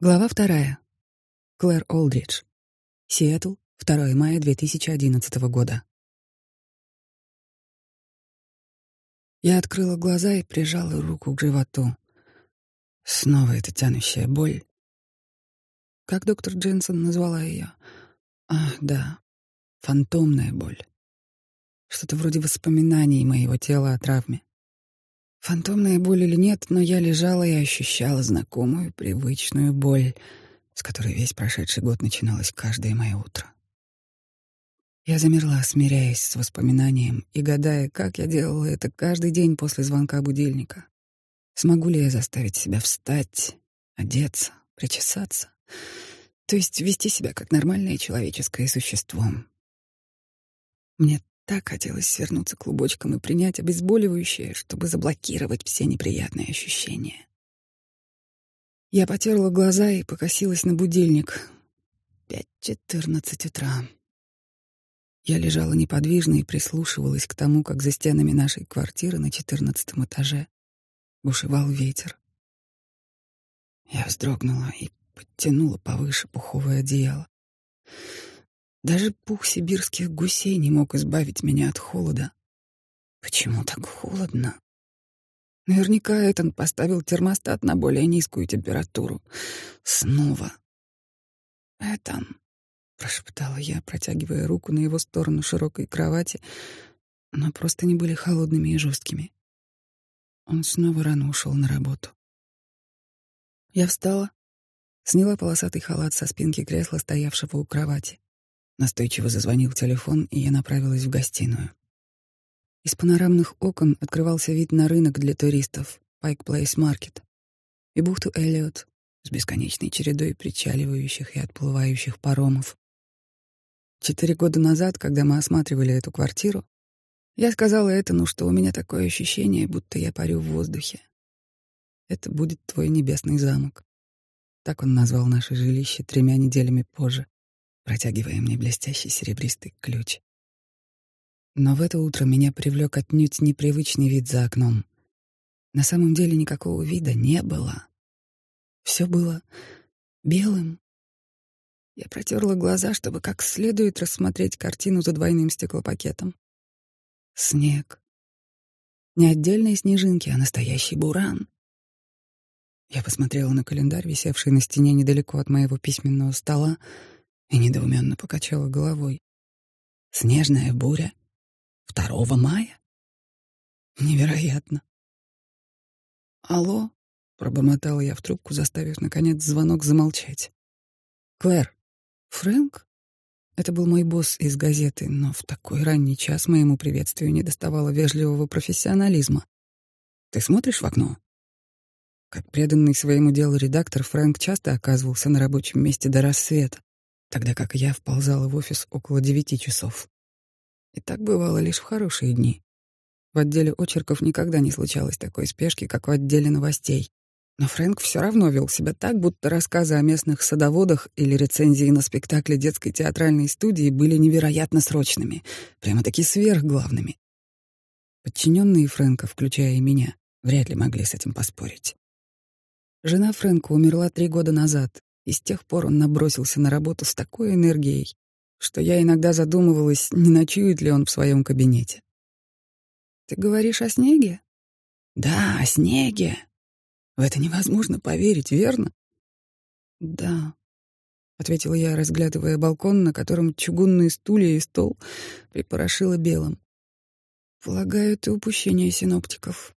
Глава вторая. Клэр Олдридж. Сиэтл, 2 мая 2011 года. Я открыла глаза и прижала руку к животу. Снова эта тянущая боль. Как доктор Дженсон назвала ее? Ах, да, фантомная боль. Что-то вроде воспоминаний моего тела о травме. Фантомная боль или нет, но я лежала и ощущала знакомую, привычную боль, с которой весь прошедший год начиналось каждое мое утро. Я замерла, смиряясь с воспоминанием и гадая, как я делала это каждый день после звонка будильника. Смогу ли я заставить себя встать, одеться, причесаться, то есть вести себя как нормальное человеческое существо. Мне так хотелось свернуться клубочком и принять обезболивающее, чтобы заблокировать все неприятные ощущения. Я потерла глаза и покосилась на будильник. Пять четырнадцать утра. Я лежала неподвижно и прислушивалась к тому, как за стенами нашей квартиры на четырнадцатом этаже бушевал ветер. Я вздрогнула и подтянула повыше пуховое одеяло. Даже пух сибирских гусей не мог избавить меня от холода. Почему так холодно? Наверняка Этан поставил термостат на более низкую температуру. Снова. «Этан», — прошептала я, протягивая руку на его сторону широкой кровати, но просто не были холодными и жесткими. Он снова рано ушел на работу. Я встала, сняла полосатый халат со спинки кресла, стоявшего у кровати. Настойчиво зазвонил телефон, и я направилась в гостиную. Из панорамных окон открывался вид на рынок для туристов, Пайк Плейс Маркет, и бухту Эллиот с бесконечной чередой причаливающих и отплывающих паромов. Четыре года назад, когда мы осматривали эту квартиру, я сказала Этану, что у меня такое ощущение, будто я парю в воздухе. Это будет твой небесный замок. Так он назвал наше жилище тремя неделями позже протягивая мне блестящий серебристый ключ. Но в это утро меня привлек отнюдь непривычный вид за окном. На самом деле никакого вида не было. Все было белым. Я протерла глаза, чтобы как следует рассмотреть картину за двойным стеклопакетом. Снег. Не отдельные снежинки, а настоящий буран. Я посмотрела на календарь, висевший на стене недалеко от моего письменного стола, и недоуменно покачала головой. Снежная буря? 2 мая? Невероятно. Алло, пробормотала я в трубку, заставив наконец звонок замолчать. Клэр, Фрэнк? Это был мой босс из газеты, но в такой ранний час моему приветствию не доставало вежливого профессионализма. Ты смотришь в окно? Как преданный своему делу редактор, Фрэнк часто оказывался на рабочем месте до рассвета тогда как я вползала в офис около девяти часов. И так бывало лишь в хорошие дни. В отделе очерков никогда не случалось такой спешки, как в отделе новостей. Но Фрэнк все равно вел себя так, будто рассказы о местных садоводах или рецензии на спектакле детской театральной студии были невероятно срочными, прямо-таки сверхглавными. Подчиненные Фрэнка, включая и меня, вряд ли могли с этим поспорить. Жена Фрэнка умерла три года назад, и с тех пор он набросился на работу с такой энергией, что я иногда задумывалась, не ночует ли он в своем кабинете. «Ты говоришь о снеге?» «Да, о снеге. В это невозможно поверить, верно?» «Да», — ответила я, разглядывая балкон, на котором чугунные стулья и стол припорошило белым. «Полагаю, это упущение синоптиков».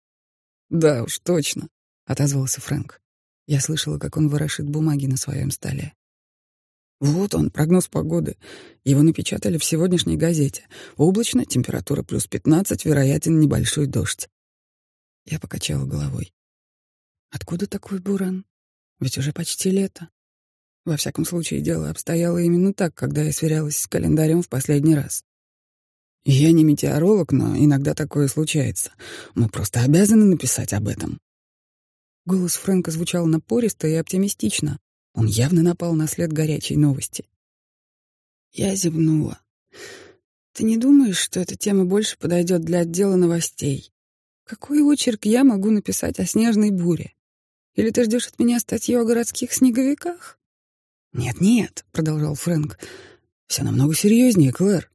«Да уж, точно», — отозвался Фрэнк. Я слышала, как он ворошит бумаги на своем столе. Вот он, прогноз погоды. Его напечатали в сегодняшней газете. Облачно, температура плюс 15, вероятен небольшой дождь. Я покачала головой. Откуда такой буран? Ведь уже почти лето. Во всяком случае, дело обстояло именно так, когда я сверялась с календарем в последний раз. Я не метеоролог, но иногда такое случается. Мы просто обязаны написать об этом. Голос Фрэнка звучал напористо и оптимистично. Он явно напал на след горячей новости. Я зевнула. «Ты не думаешь, что эта тема больше подойдет для отдела новостей? Какой очерк я могу написать о снежной буре? Или ты ждешь от меня статью о городских снеговиках?» «Нет-нет», — продолжал Фрэнк, — «все намного серьезнее, Клэр.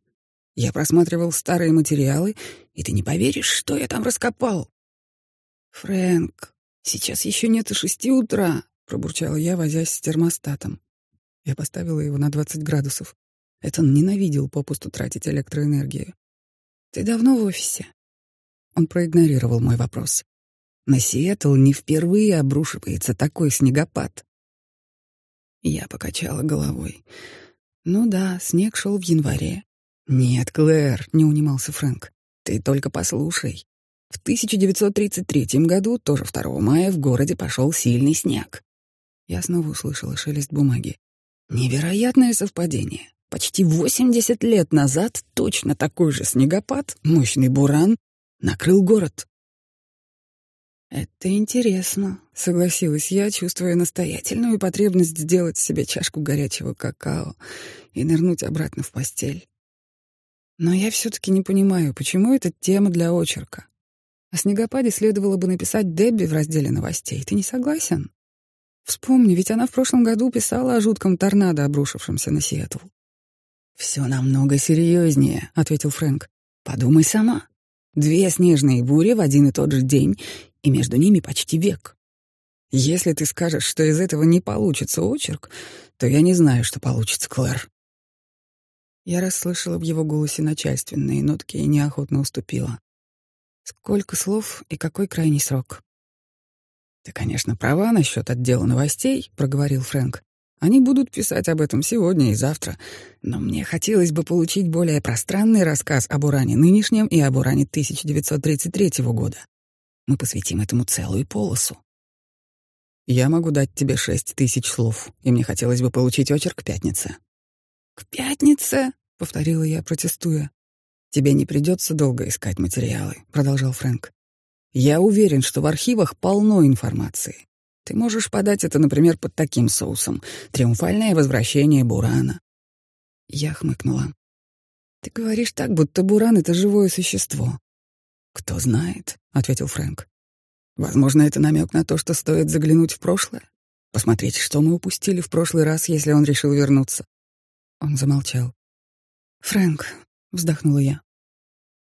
Я просматривал старые материалы, и ты не поверишь, что я там раскопал». «Фрэнк, сейчас еще нет и шести утра», — пробурчала я, возясь с термостатом. Я поставила его на 20 градусов. Это он ненавидел попусту тратить электроэнергию. «Ты давно в офисе?» Он проигнорировал мой вопрос. На Сиэтл не впервые обрушивается такой снегопад. Я покачала головой. Ну да, снег шел в январе. Нет, Клэр, не унимался Фрэнк. Ты только послушай. В 1933 году, тоже 2 мая, в городе пошел сильный снег. Я снова услышала шелест бумаги. Невероятное совпадение. Почти 80 лет назад точно такой же снегопад, мощный буран, накрыл город. «Это интересно», — согласилась я, чувствуя настоятельную потребность сделать себе чашку горячего какао и нырнуть обратно в постель. Но я все-таки не понимаю, почему это тема для очерка. О снегопаде следовало бы написать Дебби в разделе новостей. Ты не согласен? Вспомни, ведь она в прошлом году писала о жутком торнадо, обрушившемся на Сиэтл. «Все намного серьезнее», — ответил Фрэнк. «Подумай сама. Две снежные бури в один и тот же день, и между ними почти век. Если ты скажешь, что из этого не получится очерк, то я не знаю, что получится, Клэр. Я расслышала в его голосе начальственные нотки и неохотно уступила. Сколько слов и какой крайний срок? Ты, конечно, права насчет отдела новостей, проговорил Фрэнк. Они будут писать об этом сегодня и завтра, но мне хотелось бы получить более пространный рассказ об уране нынешнем и об уране 1933 года. Мы посвятим этому целую полосу. Я могу дать тебе шесть тысяч слов, и мне хотелось бы получить очерк к пятнице. К пятнице? повторила я, протестуя. Тебе не придется долго искать материалы, продолжал Фрэнк. Я уверен, что в архивах полно информации. Ты можешь подать это, например, под таким соусом: триумфальное возвращение Бурана. Я хмыкнула. Ты говоришь так, будто Буран это живое существо. Кто знает, ответил Фрэнк. Возможно, это намек на то, что стоит заглянуть в прошлое, посмотреть, что мы упустили в прошлый раз, если он решил вернуться. Он замолчал. Фрэнк, вздохнула я.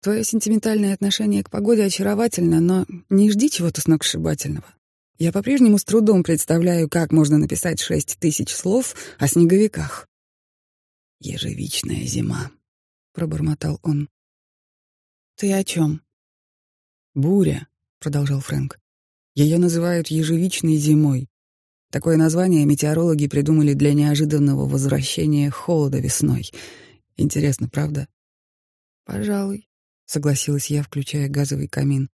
Твое сентиментальное отношение к погоде очаровательно, но не жди чего-то сногсшибательного. Я по-прежнему с трудом представляю, как можно написать шесть тысяч слов о снеговиках. «Ежевичная зима», — пробормотал он. «Ты о чем? «Буря», — продолжал Фрэнк. «Ее называют ежевичной зимой. Такое название метеорологи придумали для неожиданного возвращения холода весной. Интересно, правда?» «Пожалуй», — согласилась я, включая газовый камин.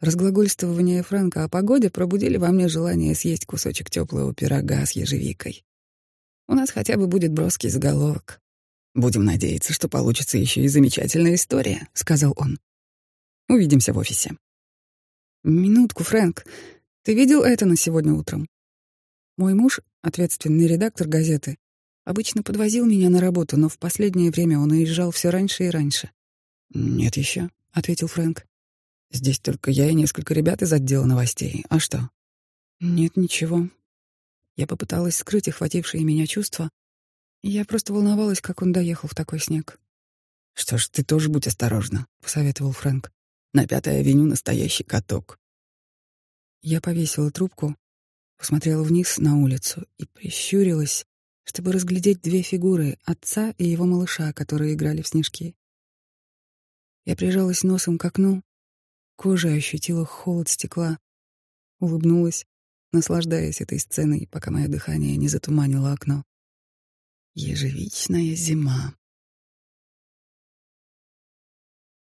Разглагольствования Фрэнка о погоде пробудили во мне желание съесть кусочек теплого пирога с ежевикой. У нас хотя бы будет броский заголовок. «Будем надеяться, что получится еще и замечательная история», — сказал он. Увидимся в офисе. Минутку, Фрэнк. Ты видел это на сегодня утром? Мой муж, ответственный редактор газеты, обычно подвозил меня на работу, но в последнее время он уезжал все раньше и раньше. Нет еще, ответил Фрэнк. Здесь только я и несколько ребят из отдела новостей. А что? Нет, ничего. Я попыталась скрыть охватившие меня чувства. Я просто волновалась, как он доехал в такой снег. Что ж, ты тоже будь осторожна, посоветовал Фрэнк. На Пятой авеню настоящий каток. Я повесила трубку, посмотрела вниз на улицу и прищурилась, чтобы разглядеть две фигуры — отца и его малыша, которые играли в снежки. Я прижалась носом к окну, кожа ощутила холод стекла, улыбнулась, наслаждаясь этой сценой, пока мое дыхание не затуманило окно. Ежевичная зима.